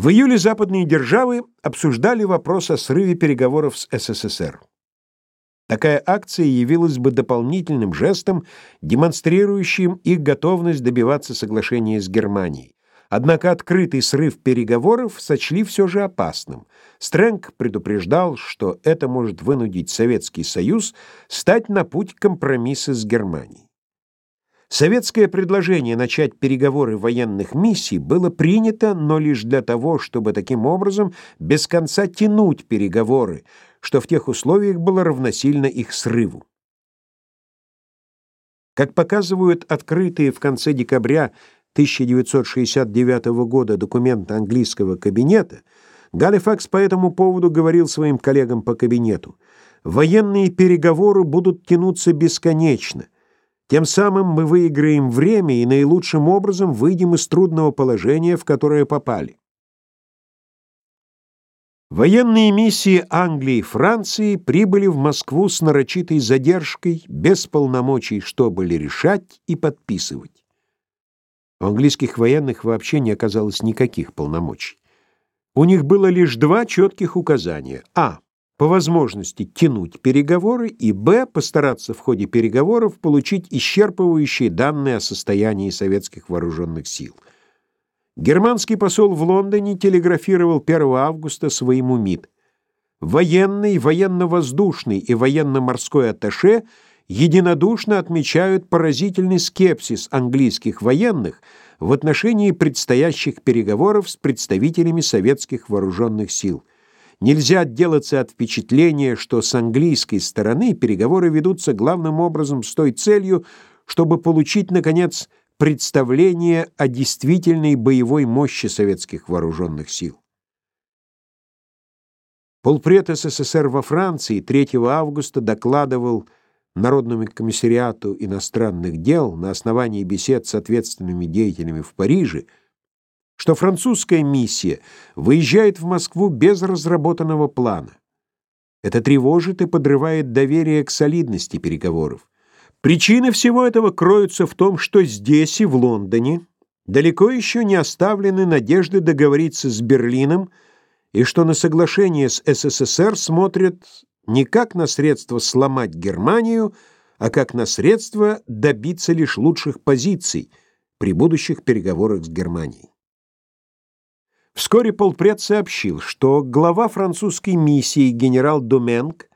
В июле западные державы обсуждали вопрос о срыве переговоров с СССР. Такая акция явилась бы дополнительным жестом, демонстрирующим их готовность добиваться соглашения с Германией. Однако открытый срыв переговоров сочли все же опасным. Стрэнг предупреждал, что это может вынудить Советский Союз стать на путь компромисса с Германией. Советское предложение начать переговоры военных миссий было принято, но лишь для того, чтобы таким образом без конца тянуть переговоры, что в тех условиях было равносильно их срыву. Как показывают открытые в конце декабря 1969 года документы английского кабинета, Галифакс по этому поводу говорил своим коллегам по кабинету: "Военные переговоры будут тянуться бесконечно". Тем самым мы выиграем время и наилучшим образом выйдем из трудного положения, в которое попали. Военные миссии Англии и Франции прибыли в Москву с нарочитой задержкой, без полномочий что-были решать и подписывать. У английских военных вообще не оказалось никаких полномочий. У них было лишь два четких указания: а по возможности тянуть переговоры и б постараться в ходе переговоров получить исчерпывающие данные о состоянии советских вооруженных сил. Германский посол в Лондоне телеграфировал 1 августа своему МИД: военный, военно-воздушный и военно-морской атташе единодушно отмечают поразительный скепсис английских военных в отношении предстоящих переговоров с представителями советских вооруженных сил. Нельзя отделаться от впечатления, что с английской стороны переговоры ведутся главным образом с той целью, чтобы получить наконец представление о действительной боевой мощи советских вооруженных сил. Полпред СССР во Франции 3 августа докладывал Народному комиссариату иностранных дел на основании бесед с ответственными деятелями в Париже, что французская миссия выезжает в Москву без разработанного плана. Это тревожит и подрывает доверие к солидности переговоров. Причины всего этого кроются в том, что здесь и в Лондоне далеко еще не оставлены надежды договориться с Берлином и что на соглашение с СССР смотрят не как на средство сломать Германию, а как на средство добиться лишь лучших позиций при будущих переговорах с Германией. Вскоре полпред сообщил, что глава французской миссии генерал Доменг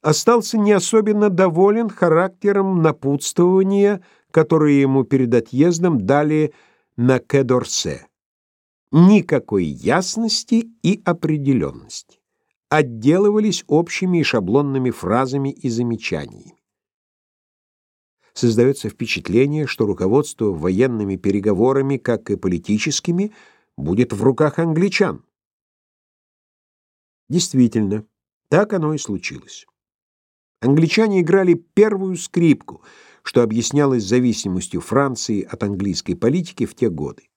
остался не особенно доволен характером напутствования, которое ему перед отъездом дали на Кедорсе. Никакой ясности и определенности. Отделывались общими и шаблонными фразами и замечаниями. Создается впечатление, что руководство военными переговорами, как и политическими, будет в руках англичан. Действительно, так оно и случилось. Англичане играли первую скрипку, что объяснялось зависимостью Франции от английской политики в те годы.